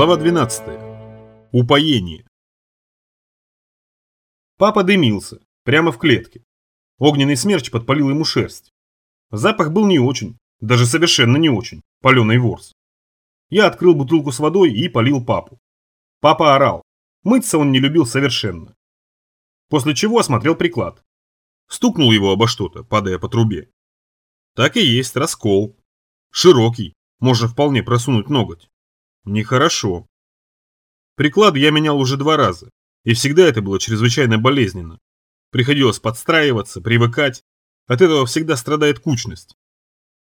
Глава 12. Упоение. Папа дымился, прямо в клетке. Огненный смерч подпалил ему шерсть. Запах был не очень, даже совершенно не очень, паленый ворс. Я открыл бутылку с водой и полил папу. Папа орал. Мыться он не любил совершенно. После чего осмотрел приклад. Стукнул его обо что-то, падая по трубе. Так и есть, раскол. Широкий, можно вполне просунуть ноготь. Нехорошо. Приклад я менял уже два раза, и всегда это было чрезвычайно болезненно. Приходилось подстраиваться, привыкать. От этого всегда страдает кучность.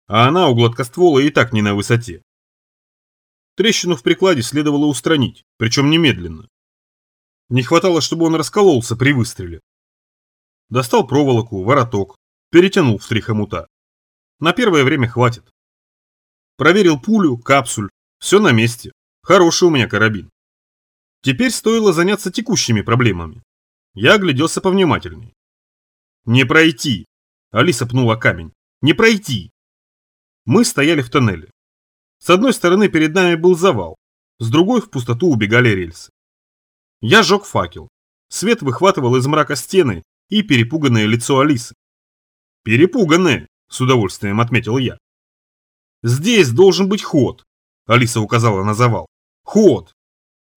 А она у гладкоствола и так не на высоте. Трещину в прикладе следовало устранить, причем немедленно. Не хватало, чтобы он раскололся при выстреле. Достал проволоку, вороток, перетянул в три хомута. На первое время хватит. Проверил пулю, капсуль, все на месте. Хороший у меня карабин. Теперь стоило заняться текущими проблемами. Я огляделся повнимательней. «Не пройти!» Алиса пнула камень. «Не пройти!» Мы стояли в тоннеле. С одной стороны перед нами был завал, с другой в пустоту убегали рельсы. Я жег факел. Свет выхватывал из мрака стены и перепуганное лицо Алисы. «Перепуганное!» – с удовольствием отметил я. «Здесь должен быть ход. Алиса указала на завал. Ход.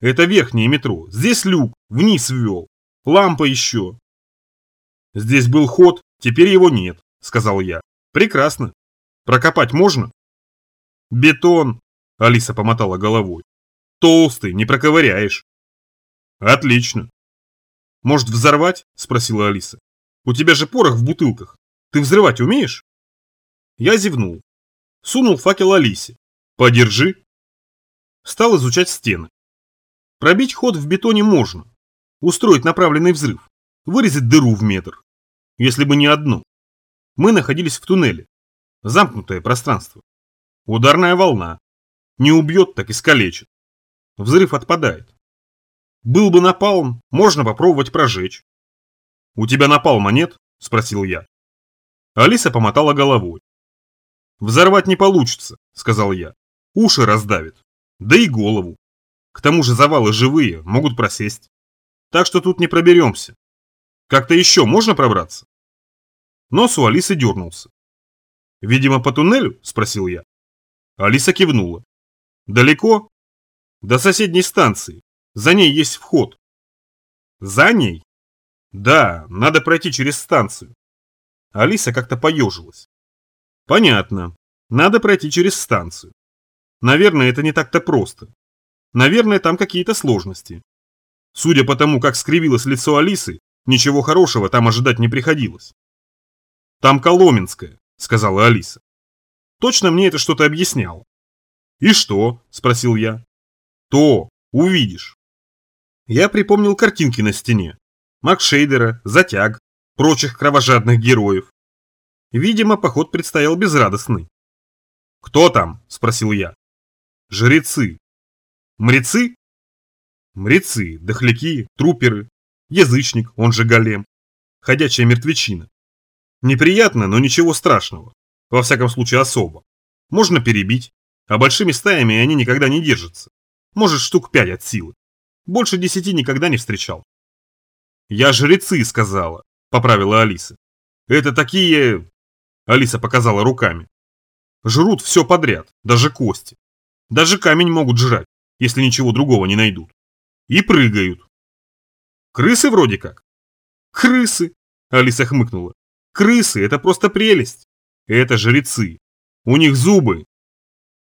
Это верхнее метро. Здесь люк. Вниз ввел. Лампа еще. Здесь был ход, теперь его нет, сказал я. Прекрасно. Прокопать можно? Бетон. Алиса помотала головой. Толстый, не проковыряешь. Отлично. Может взорвать? Спросила Алиса. У тебя же порох в бутылках. Ты взрывать умеешь? Я зевнул. Сунул факел Алисе. Подержи. Стал изучать стены. Пробить ход в бетоне можно. Устроить направленный взрыв. Вырезать дыру в метр. Если бы не одно. Мы находились в туннеле. Замкнутое пространство. Ударная волна. Не убьет, так искалечит. Взрыв отпадает. Был бы напалм, можно попробовать прожечь. «У тебя напалма нет?» – спросил я. Алиса помотала головой. «Взорвать не получится», – сказал я. Уши раздавит. Да и голову. К тому же завалы живые, могут просесть. Так что тут не проберемся. Как-то еще можно пробраться? Нос у Алисы дернулся. «Видимо, по туннелю?» – спросил я. Алиса кивнула. «Далеко?» «До соседней станции. За ней есть вход». «За ней?» «Да, надо пройти через станцию». Алиса как-то поежилась. «Понятно. Надо пройти через станцию. Наверное, это не так-то просто. Наверное, там какие-то сложности. Судя по тому, как скривилось лицо Алисы, ничего хорошего там ожидать не приходилось. «Там Коломенская», — сказала Алиса. Точно мне это что-то объясняло. «И что?» – спросил я. «То, увидишь». Я припомнил картинки на стене. Макшейдера, Затяг, прочих кровожадных героев. Видимо, поход предстоял безрадостный. «Кто там?» – спросил я. Жрецы. Мрецы? Мрецы, дохляки, труперы, язычник, он же голем, ходячая мертвечина. Неприятно, но ничего страшного. Во всяком случае особо. Можно перебить, а большими стаями они никогда не держатся. Может штук пять от силы. Больше десяти никогда не встречал. «Я жрецы», — сказала, — поправила Алиса. «Это такие...» — Алиса показала руками. «Жрут все подряд, даже кости. Даже камень могут жрать, если ничего другого не найдут. И прыгают. Крысы вроде как. Крысы, Алиса хмыкнула. Крысы – это просто прелесть. Это жрецы. У них зубы.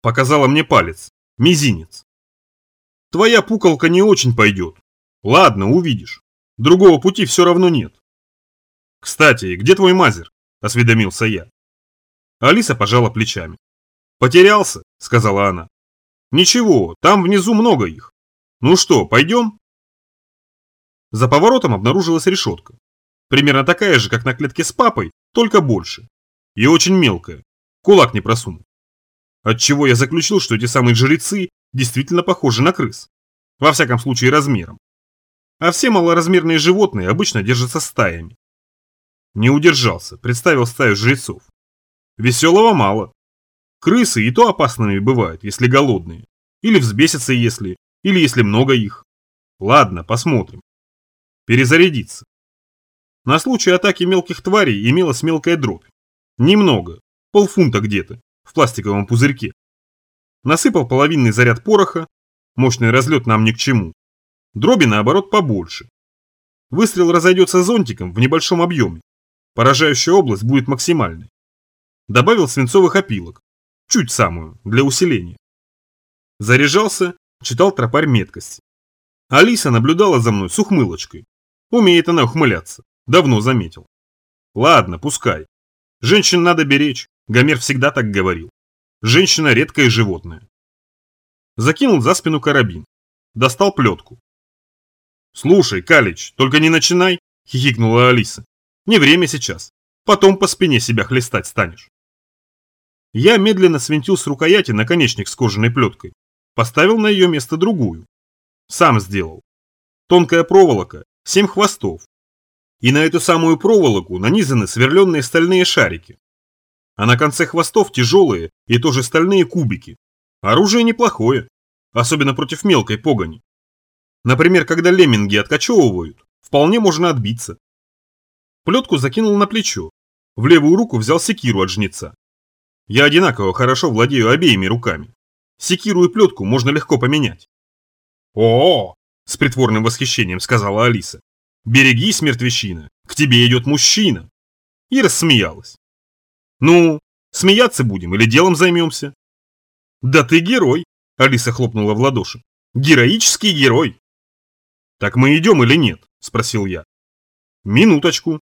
Показала мне палец. Мизинец. Твоя пукалка не очень пойдет. Ладно, увидишь. Другого пути все равно нет. Кстати, где твой мазер? Осведомился я. Алиса пожала плечами. Потерялся, сказала она. Ничего, там внизу много их. Ну что, пойдем? За поворотом обнаружилась решетка. Примерно такая же, как на клетке с папой, только больше. И очень мелкая. Кулак не просунул. Отчего я заключил, что эти самые жрецы действительно похожи на крыс. Во всяком случае размером. А все малоразмерные животные обычно держатся стаями. Не удержался, представил стаю жрецов. Веселого мало. Крысы и то опасными бывают, если голодные. Или взбесятся, если, Или если много их. Ладно, посмотрим. Перезарядиться. На случай атаки мелких тварей имелась мелкая дробь. Немного, полфунта где-то, в пластиковом пузырьке. Насыпал половинный заряд пороха, мощный разлет нам ни к чему. Дроби, наоборот, побольше. Выстрел разойдется зонтиком в небольшом объеме. Поражающая область будет максимальной. Добавил свинцовых опилок. Чуть самую, для усиления. Заряжался, читал тропарь меткости. Алиса наблюдала за мной с ухмылочкой. Умеет она ухмыляться. Давно заметил. Ладно, пускай. Женщин надо беречь. Гомер всегда так говорил. Женщина редкое животное. Закинул за спину карабин. Достал плетку. «Слушай, Калич, только не начинай!» – хихикнула Алиса. «Не время сейчас. Потом по спине себя хлестать станешь». Я медленно свинтил с рукояти наконечник с кожаной плеткой. Поставил на ее место другую. Сам сделал. Тонкая проволока, семь хвостов. И на эту самую проволоку нанизаны сверленные стальные шарики. А на конце хвостов тяжелые и тоже стальные кубики. Оружие неплохое, особенно против мелкой погони. Например, когда лемминги откачевывают, вполне можно отбиться. Плетку закинул на плечо, в левую руку взял секиру от жнеца. Я одинаково хорошо владею обеими руками. Секиру и плетку можно легко поменять. о, с притворным восхищением сказала Алиса. «Берегись, мертвещина, к тебе идет мужчина!» И рассмеялась. «Ну, смеяться будем или делом займемся?» «Да ты герой!» – Алиса хлопнула в ладоши. «Героический герой!» «Так мы идем или нет?» – спросил я. «Минуточку».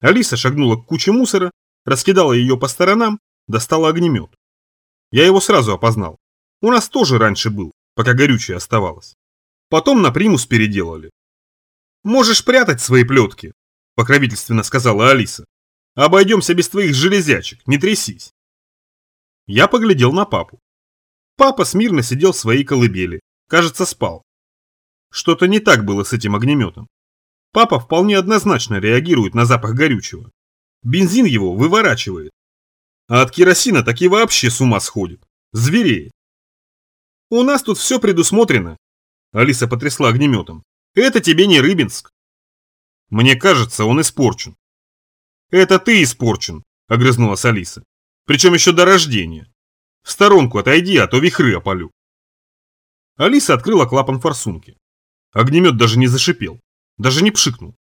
Алиса шагнула к куче мусора, раскидала ее по сторонам, достала огнемет. Я его сразу опознал. У нас тоже раньше был, пока горючее оставалось. Потом на примус переделали. «Можешь прятать свои плетки», – покровительственно сказала Алиса. «Обойдемся без твоих железячек, не трясись». Я поглядел на папу. Папа смирно сидел в своей колыбели, кажется, спал. Что-то не так было с этим огнеметом. Папа вполне однозначно реагирует на запах горючего. Бензин его выворачивает. А от керосина так и вообще с ума сходит. Звереет. У нас тут все предусмотрено. Алиса потрясла огнеметом. Это тебе не Рыбинск. Мне кажется, он испорчен. Это ты испорчен, огрызнулась Алиса. Причем еще до рождения. В сторонку отойди, а то вихры опалю. Алиса открыла клапан форсунки. Огнемет даже не зашипел, даже не пшикнул.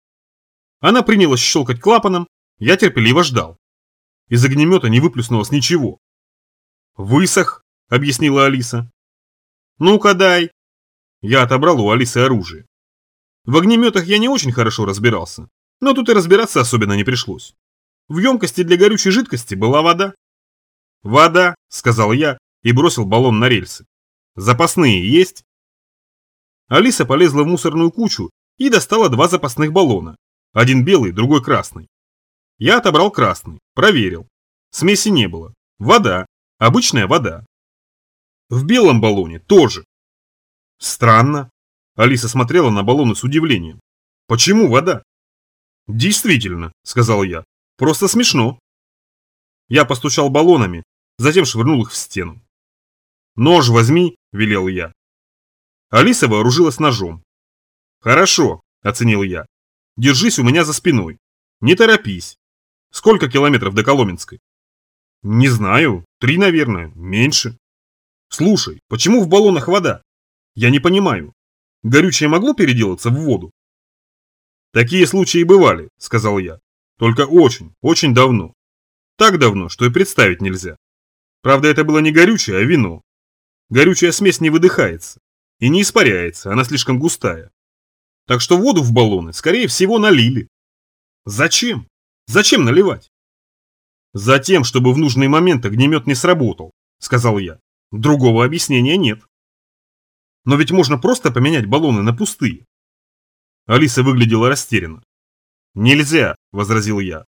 Она принялась щелкать клапаном, я терпеливо ждал. Из огнемета не выплюснулось ничего. «Высох», — объяснила Алиса. «Ну-ка дай». Я отобрал у Алисы оружие. В огнеметах я не очень хорошо разбирался, но тут и разбираться особенно не пришлось. В емкости для горючей жидкости была вода. «Вода», — сказал я и бросил баллон на рельсы. «Запасные есть?» Алиса полезла в мусорную кучу и достала два запасных баллона. Один белый, другой красный. Я отобрал красный, проверил. Смеси не было. Вода. Обычная вода. В белом баллоне тоже. Странно. Алиса смотрела на баллоны с удивлением. Почему вода? Действительно, сказал я. Просто смешно. Я постучал баллонами, затем швырнул их в стену. «Нож возьми», – велел я. Алиса вооружилась ножом. «Хорошо», – оценил я. «Держись у меня за спиной. Не торопись. Сколько километров до Коломенской?» «Не знаю. Три, наверное. Меньше». «Слушай, почему в баллонах вода? Я не понимаю. Горючее могло переделаться в воду?» «Такие случаи бывали», – сказал я. «Только очень, очень давно. Так давно, что и представить нельзя. Правда, это было не горючее, а вино. Горючая смесь не выдыхается. И не испаряется, она слишком густая. Так что воду в баллоны, скорее всего, налили. Зачем? Зачем наливать? Затем, чтобы в нужный момент огнемет не сработал, сказал я. Другого объяснения нет. Но ведь можно просто поменять баллоны на пустые. Алиса выглядела растерянно. Нельзя, возразил я.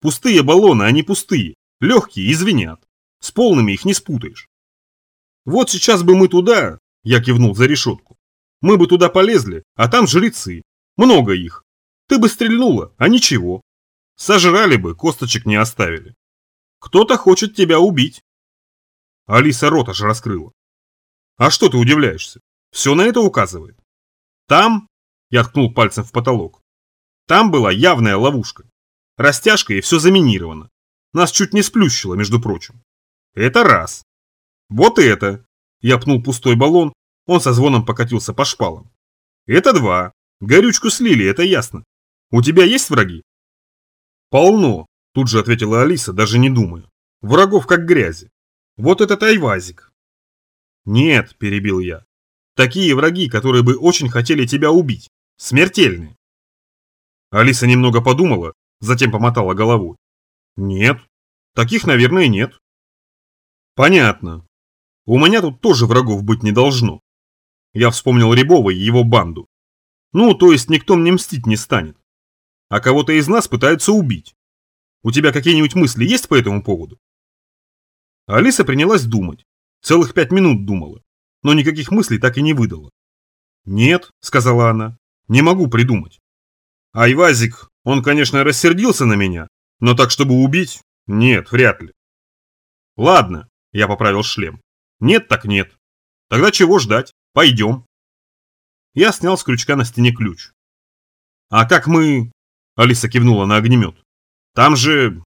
Пустые баллоны, они пустые, легкие и звенят. С полными их не спутаешь. Вот сейчас бы мы туда, я кивнул за решетку. Мы бы туда полезли, а там жрецы. Много их. Ты бы стрельнула, а ничего. Сожрали бы, косточек не оставили. Кто-то хочет тебя убить. Алиса рот аж раскрыла. А что ты удивляешься? Все на это указывает. Там, я ткнул пальцем в потолок, там была явная ловушка. Растяжка и все заминировано. Нас чуть не сплющило, между прочим. Это раз. Вот это. Я пнул пустой баллон, он со звоном покатился по шпалам. Это два. Горючку слили, это ясно. У тебя есть враги? Полно, тут же ответила Алиса, даже не думая. Врагов как грязи. Вот этот айвазик. Нет, перебил я. Такие враги, которые бы очень хотели тебя убить. Смертельные. Алиса немного подумала, затем помотала головой. Нет, таких, наверное, нет. Понятно. У меня тут тоже врагов быть не должно. Я вспомнил Рябова и его банду. Ну, то есть никто мне мстить не станет. А кого-то из нас пытаются убить. У тебя какие-нибудь мысли есть по этому поводу? Алиса принялась думать. Целых пять минут думала, но никаких мыслей так и не выдала. «Нет», — сказала она, — «не могу придумать». Айвазик, он, конечно, рассердился на меня, но так, чтобы убить, нет, вряд ли. Ладно, я поправил шлем. Нет так нет. Тогда чего ждать? Пойдем. Я снял с крючка на стене ключ. А как мы... Алиса кивнула на огнемет. Там же...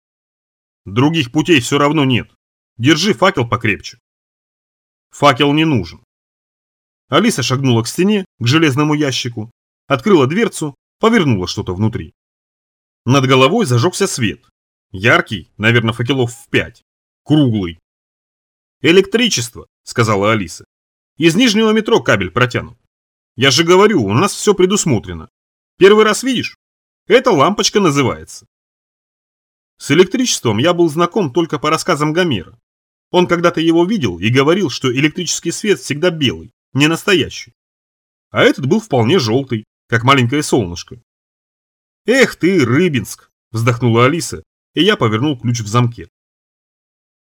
Других путей все равно нет. Держи факел покрепче. Факел не нужен. Алиса шагнула к стене, к железному ящику, открыла дверцу, повернула что-то внутри. Над головой зажегся свет. Яркий, наверное, факелов в пять. Круглый. «Электричество», — сказала Алиса. «Из нижнего метро кабель протянут. Я же говорю, у нас все предусмотрено. Первый раз видишь? Это лампочка называется». С электричеством я был знаком только по рассказам Гомера. Он когда-то его видел и говорил, что электрический свет всегда белый, не настоящий. А этот был вполне желтый, как маленькое солнышко. «Эх ты, Рыбинск!» – вздохнула Алиса, и я повернул ключ в замке.